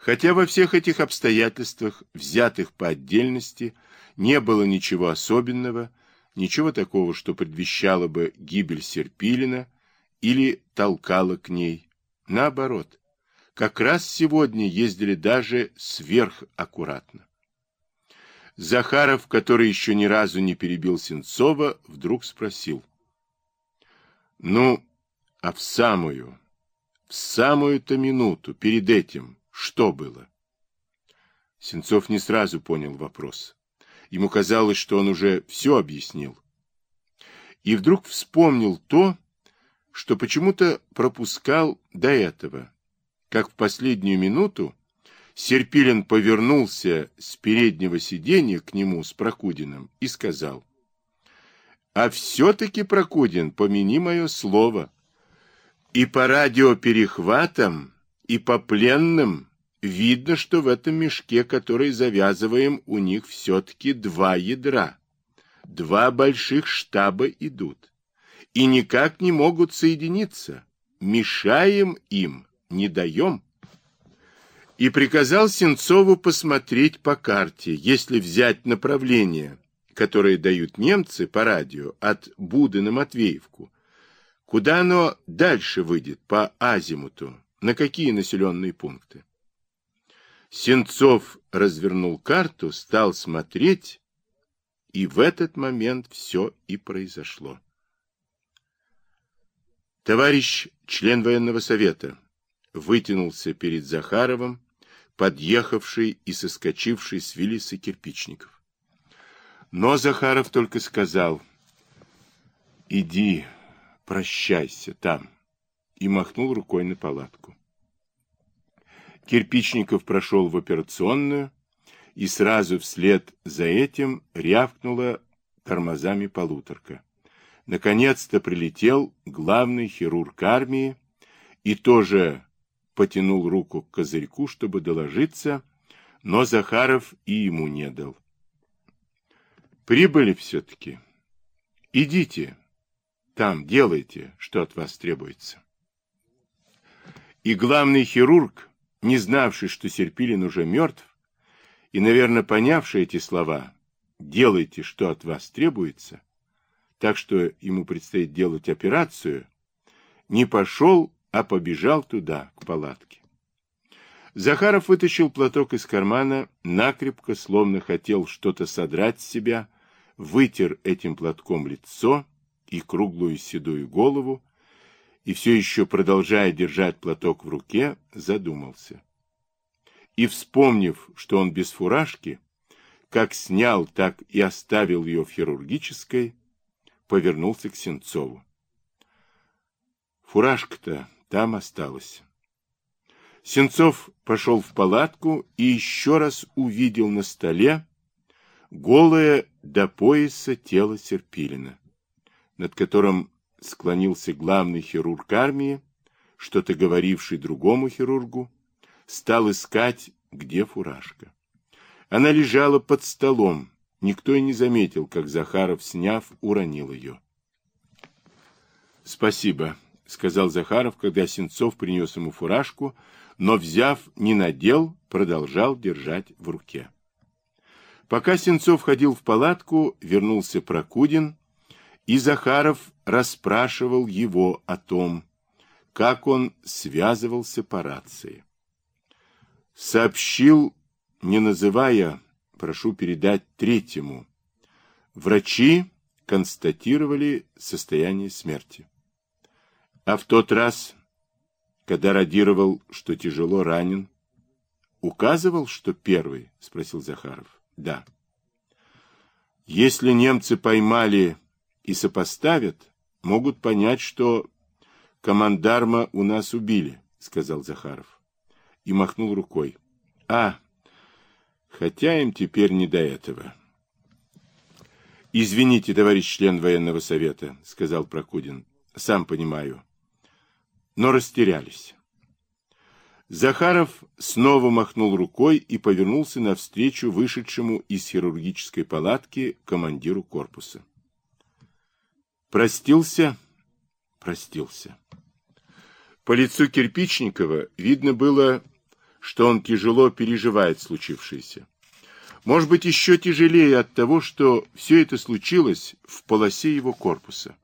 Хотя во всех этих обстоятельствах, взятых по отдельности, не было ничего особенного, ничего такого, что предвещало бы гибель Серпилина или толкало к ней. Наоборот, как раз сегодня ездили даже сверхаккуратно. Захаров, который еще ни разу не перебил Сенцова, вдруг спросил. Ну, а в самую, в самую-то минуту перед этим что было? Сенцов не сразу понял вопрос. Ему казалось, что он уже все объяснил. И вдруг вспомнил то, что почему-то пропускал до этого, как в последнюю минуту Серпилин повернулся с переднего сиденья к нему с Прокудиным и сказал, «А все-таки, Прокудин, помяни мое слово, и по радиоперехватам, и по пленным видно, что в этом мешке, который завязываем, у них все-таки два ядра, два больших штаба идут, и никак не могут соединиться, мешаем им, не даем» и приказал Сенцову посмотреть по карте, если взять направление, которое дают немцы по радио от Буды на Матвеевку, куда оно дальше выйдет по азимуту, на какие населенные пункты. Сенцов развернул карту, стал смотреть, и в этот момент все и произошло. Товарищ член военного совета вытянулся перед Захаровым, подъехавший и соскочивший с Виллиса кирпичников. Но Захаров только сказал «Иди, прощайся там» и махнул рукой на палатку. Кирпичников прошел в операционную, и сразу вслед за этим рявкнула тормозами полуторка. Наконец-то прилетел главный хирург армии и тоже потянул руку к козырьку, чтобы доложиться, но Захаров и ему не дал. Прибыли все-таки. Идите, там делайте, что от вас требуется. И главный хирург, не знавший, что Серпилин уже мертв, и, наверное, понявший эти слова, делайте, что от вас требуется, так что ему предстоит делать операцию, не пошел а побежал туда, к палатке. Захаров вытащил платок из кармана, накрепко, словно хотел что-то содрать с себя, вытер этим платком лицо и круглую седую голову, и все еще, продолжая держать платок в руке, задумался. И, вспомнив, что он без фуражки, как снял, так и оставил ее в хирургической, повернулся к Сенцову. Фуражка-то там осталось. Сенцов пошел в палатку и еще раз увидел на столе голое до пояса тело Серпилина, над которым склонился главный хирург армии, что-то говоривший другому хирургу, стал искать, где фуражка. Она лежала под столом, никто и не заметил, как Захаров, сняв, уронил ее. — Спасибо, сказал Захаров, когда Сенцов принес ему фуражку, но, взяв, не надел, продолжал держать в руке. Пока Сенцов ходил в палатку, вернулся Прокудин, и Захаров расспрашивал его о том, как он связывался по рации. Сообщил, не называя, прошу передать третьему, врачи констатировали состояние смерти. А в тот раз, когда радировал, что тяжело ранен, указывал, что первый? Спросил Захаров. Да. Если немцы поймали и сопоставят, могут понять, что командарма у нас убили, сказал Захаров. И махнул рукой. А, хотя им теперь не до этого. Извините, товарищ член военного совета, сказал Прокудин. Сам понимаю но растерялись. Захаров снова махнул рукой и повернулся навстречу вышедшему из хирургической палатки командиру корпуса. Простился? Простился. По лицу Кирпичникова видно было, что он тяжело переживает случившееся. Может быть, еще тяжелее от того, что все это случилось в полосе его корпуса.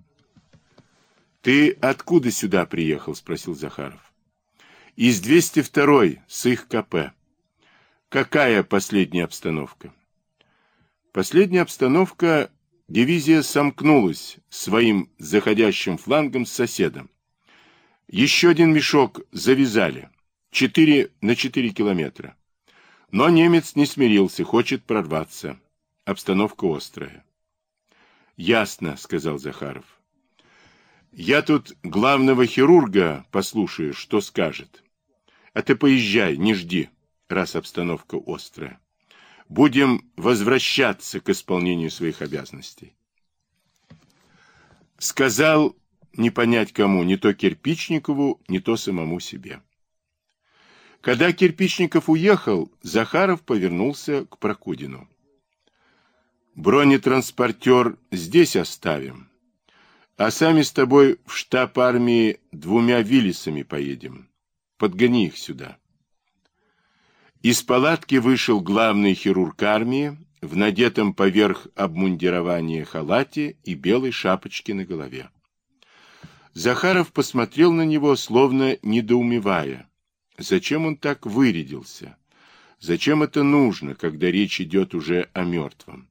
«Ты откуда сюда приехал?» — спросил Захаров. «Из 202-й, с их КП. Какая последняя обстановка?» Последняя обстановка — дивизия сомкнулась своим заходящим флангом с соседом. Еще один мешок завязали. Четыре на четыре километра. Но немец не смирился, хочет прорваться. Обстановка острая. «Ясно», — сказал Захаров. «Я тут главного хирурга послушаю, что скажет. А ты поезжай, не жди, раз обстановка острая. Будем возвращаться к исполнению своих обязанностей». Сказал не понять кому, не то Кирпичникову, не то самому себе. Когда Кирпичников уехал, Захаров повернулся к Прокудину. «Бронетранспортер здесь оставим, а сами с тобой в штаб армии двумя Виллисами поедем. Подгони их сюда». Из палатки вышел главный хирург армии в надетом поверх обмундирования халате и белой шапочке на голове. Захаров посмотрел на него, словно недоумевая. Зачем он так вырядился? Зачем это нужно, когда речь идет уже о мертвом?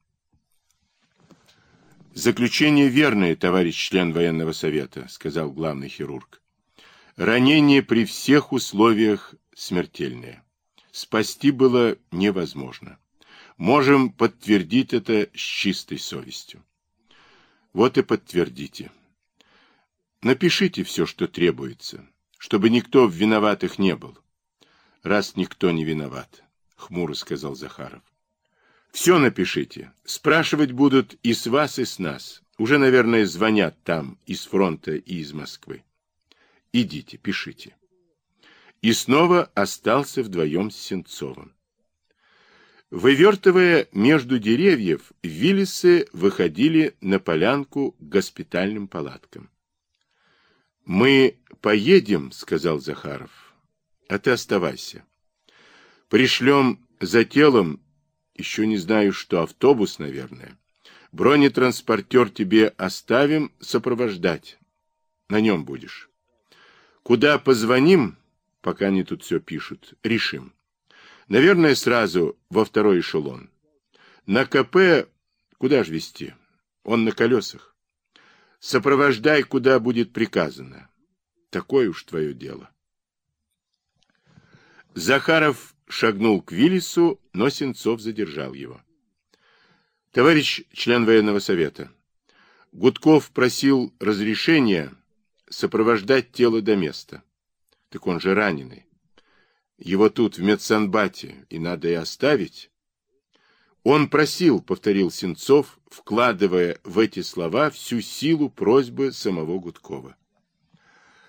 Заключение верное, товарищ член военного совета, сказал главный хирург. Ранение при всех условиях смертельное. Спасти было невозможно. Можем подтвердить это с чистой совестью. Вот и подтвердите. Напишите все, что требуется, чтобы никто в виноватых не был. Раз никто не виноват, — хмуро сказал Захаров. Все напишите. Спрашивать будут и с вас, и с нас. Уже, наверное, звонят там, из фронта и из Москвы. Идите, пишите. И снова остался вдвоем с Сенцовым. Вывертывая между деревьев, Виллисы выходили на полянку к госпитальным палаткам. «Мы поедем», — сказал Захаров, — «а ты оставайся. Пришлем за телом, еще не знаю что, автобус, наверное. Бронетранспортер тебе оставим сопровождать. На нем будешь. Куда позвоним, пока они тут все пишут, решим. Наверное, сразу во второй эшелон. На КП куда ж везти? Он на колесах. Сопровождай, куда будет приказано. Такое уж твое дело. Захаров шагнул к Виллису, но Сенцов задержал его. Товарищ член военного совета, Гудков просил разрешения сопровождать тело до места. Так он же раненый. Его тут в медсанбате, и надо и оставить. Он просил, повторил Сенцов, вкладывая в эти слова всю силу просьбы самого Гудкова.